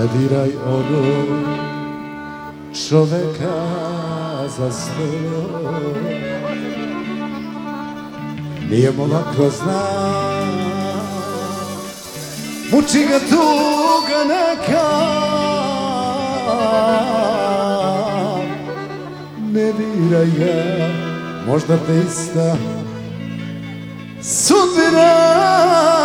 Ne diraj ono čoveka za sto Nije mu lako zna. Muči ga tuga neka. Ne diraj ga. Možda te ista Sudbina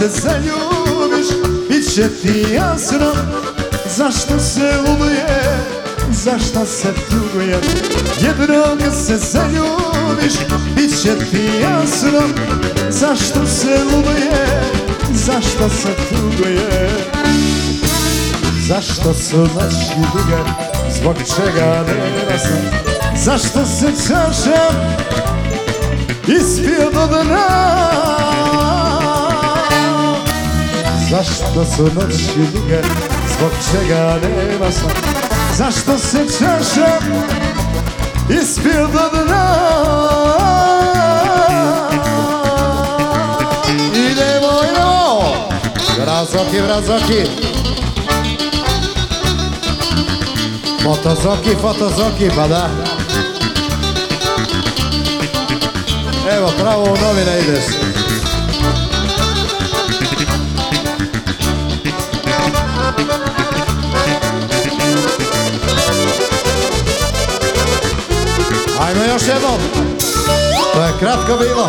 se zaljubiš Bit će ti jasno Zašto se lubuje Zašto se tuguje Jednog se zaljubiš Bit će ti jasno Zašto se lubuje Zašto se tuguje Zašto su noći duge Zbog čega ne znam Zašto se čaša Ispio do dna Zašto su noći duge? Zbog čega nema sam Zašto se čaša Ispio do dna Idemo, idemo Vrazoki, vrazoki Fotozoki, fotozoki, pa da. Evo, pravo u novine ideš Ajmo još jednom. To je kratko bilo.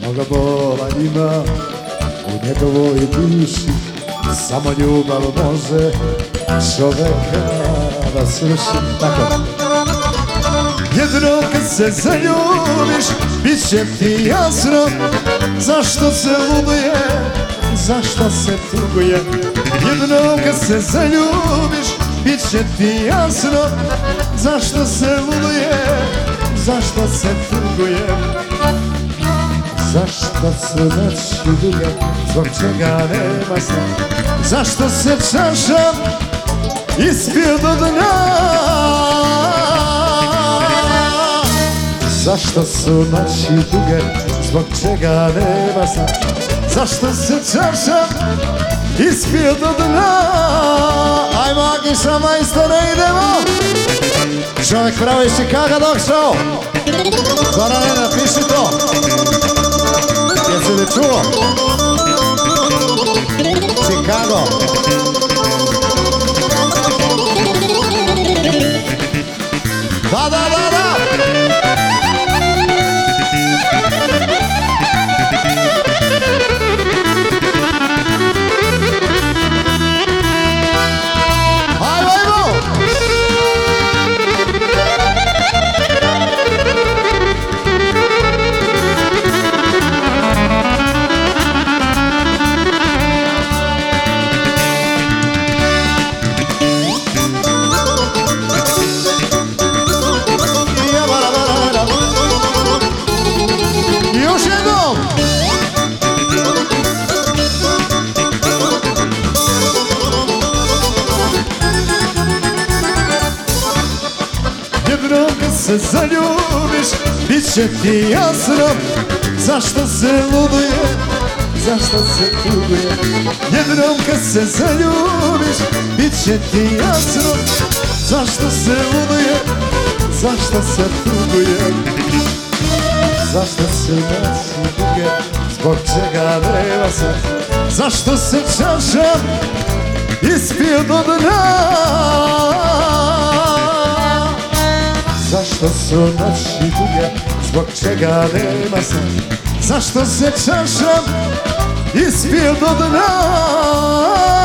Mnogo bola ima u njegovoj duši Samo ljubav može čoveka da sruši Tako Jednom kad se zaljubiš Bit će ti jasno Zašto se lubuje Zašto se tuguje. Jednom kad se zaljubiš Bit će ti jasno Zašto se lubuje Zašto se tuguje. Zašto su noći duge Zbog čega nema sna? Zašto se čaša Do dna Zašto su noći duge, zbog čega nema sna Zašto se čaša ispio do dna Ajmo Agiša majstore idemo Čovjek pravo iz Chicaga došao Zorane napiši to Jesi li čuo? Chicago Da, da, da, da! Se zaljubiš Bit će ti jasno Zašto se luduje Zašto se tuguje Jednom kad se zaljubiš Bit će ti jasno Zašto se luduje Zašto se tuguje Zašto se noći duge Zbog čega nema se Zašto se čaša Ispio do dna Zašto su noći duge Zbog čega nema se. Zašto se čaša Ispio do dna